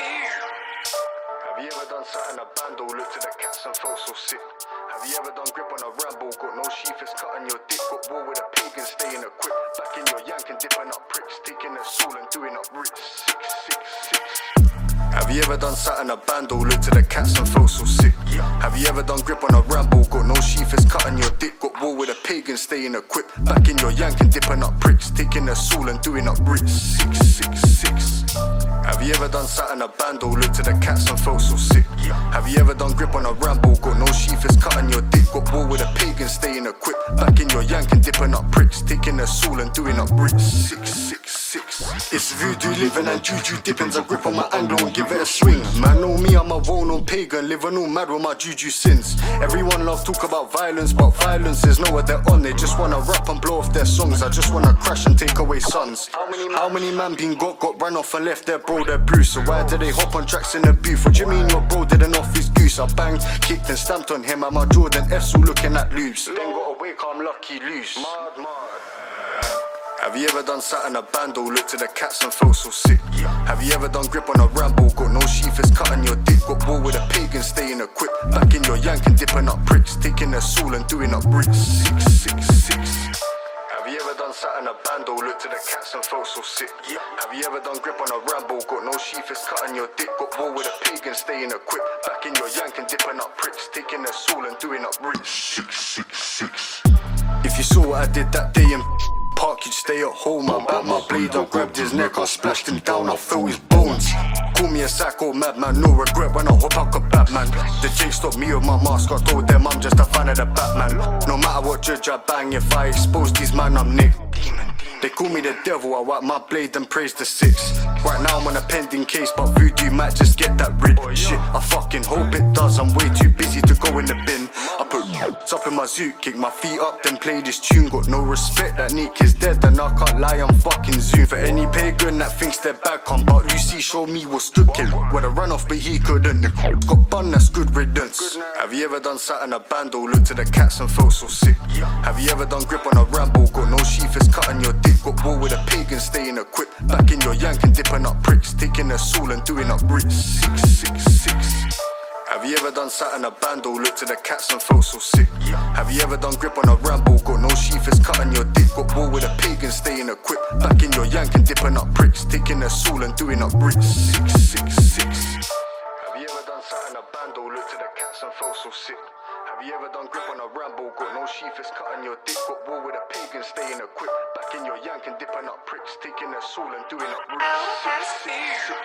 ear. Have you ever done something a bando? Looked to the cats and felt so sick. Have you ever done grip on a ramble? Got no sheath, it's cutting your dick. Got war with a pig and staying equipped. Back in your yank and dipping up pricks. Taking a soul and doing up rips. Six, six. Have you ever done something a bando? Look to the cats and felt so sick. Have you ever done grip on a ramble? Got no sheath, it's cutting your dick. Got war with a pig pagan, staying equipped. Back in your yank and dipping up pricks. Taking their soul and doing up rich. Six, six, six. Have you ever done something a bando? Look to the cats and felt so sick. Have you ever done grip on a ramble? Got no sheath, it's cutting your dick. Got war with a pig pagan, staying equipped. Back in your yank and dipping up pricks. Taking their soul and doing up. Six, six, six. It's voodoo living and juju dippings. I grip on my angle and give it a swing. Man, know me, I'm a well-known pagan, living all mad with my juju sins. Everyone love talk about violence, but violence is nowhere they're on. They just wanna rap and blow off their songs. I just wanna crash and take away sons. How many, man been got, got ran off and left their bro, their bruise? So why did they hop on tracks in the booth? What you mean your bro didn't off his goose? I banged, kicked and stamped on him. I'm a Jordan F's all looking at loops. Then got away, I'm lucky loose. Mad, mad. Have you ever done something a bando? Look to the cats and felt so sick. Have you ever done grip on a ramble? Got no sheath, it's cutting your dick. Got war with a pagan, staying equipped. Back in your yank and dipping up pricks. Taking their soul and doing up bricks. Six, six, six. Have you ever done something a bando? Look to the cats and felt so sick. Have you ever done grip on a ramble? Got no sheath, it's cutting your dick. Got war with a pagan, staying equipped. Back in your yank and dipping up pricks. Taking their soul and doing up bricks. Six, six, six. If you saw what I did that day in stay at home. I backed my blade, I grabbed his neck, I splashed him down, I felt his bones. Call me a psycho madman, no regret when I hop out a Batman. The J stopped me with my mask, I told them I'm just a fan of the Batman. No matter what judge I bang, if I expose these man, I'm Nick. They call me the devil, I wipe my blade and praise the six. Right now I'm on a pending case, but voodoo might just get that rid. Oh, Shit, I fucking hope it does, I'm way too busy to go in the bin. I put up in my zoot, kick my feet up, then play this tune. Got no respect, that Nick is dead, and I can't lie, I'm fucking zoom. For any pagan that thinks they're back, come but Lucy show me what's cooking. With a run off, but he couldn't. Got bun, that's good riddance. Have you ever done something a bando? Look to the cats and felt so sick. Have you ever done grip on a ramble? Got no sheath, it's cutting your dick. Got war with a pagan, staying equipped. Back in your yank and dipping up pricks. Taking a soul and doing up bricks. Six, six, six. Have you ever done something a bando? Look to the cats and felt so sick. Yeah. Have you ever done grip on a ramble? Got no sheath, it's cutting your dick. Got war with a pagan, staying equipped. Back in your yank and dipping up pricks. Taking a soul and doing up bricks. Six, six, six. Have you ever done something a bando? Look to the cats and felt so sick. Have you ever done grip on a ramble? Got no sheath, it's cutting your dick. Got war with a pagan, staying equipped. Back in your yank and dipping up pricks. Taking a soul and doing up bricks. Six, six, six.